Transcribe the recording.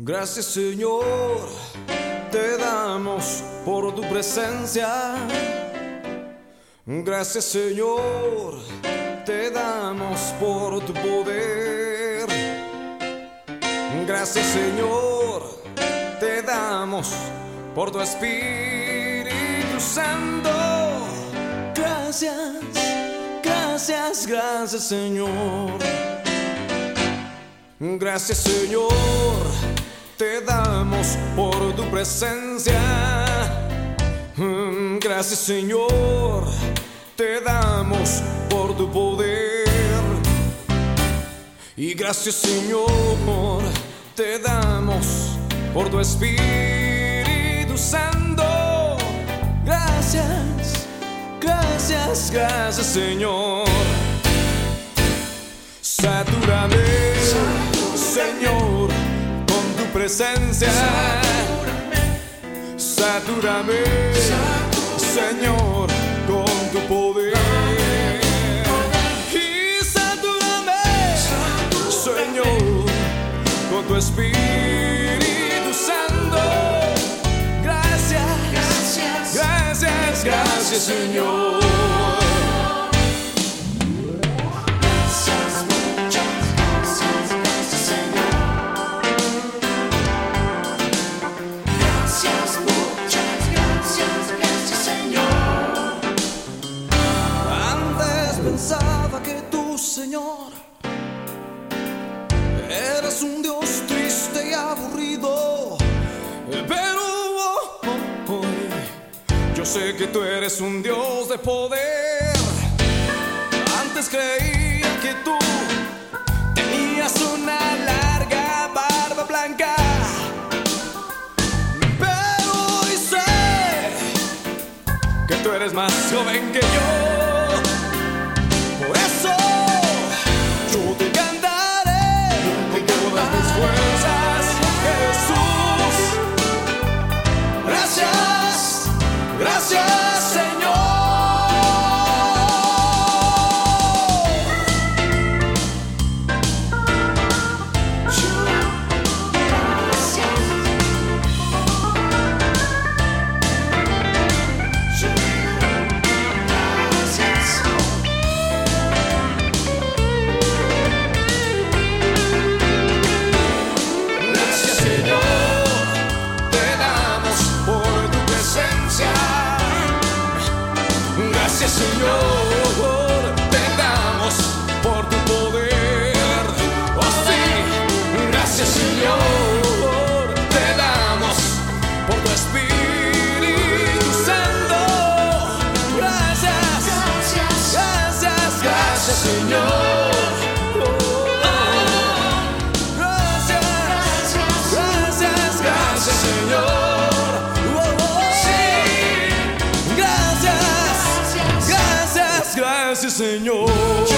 Gracias Señor, te damos por tu presencia. Gracias Señor, te damos por tu poder. Gracias Señor, te damos por tu Espíritu Santo. Gracias, gracias, gracias Señor. Gracias Señor, te damos por tu presencia. Mm, Gracias Señor, te damos por tu poder. Y gracias Señor, te damos por tu Espíritu Santo. Gracias, gracias, gracias Señor. Satúrame, Señor, presencia. Satúrame, Señor, con tu poder. Y satúrame, Señor, con tu Espíritu Santo. Gracias, gracias, gracias, Señor. Señor, eras un Dios triste y aburrido. Pero oh, yo sé que tú eres un Dios de poder. Antes creía que tú tenías una larga barba blanca. Pero hoy sé que tú eres más joven que yo. Señor.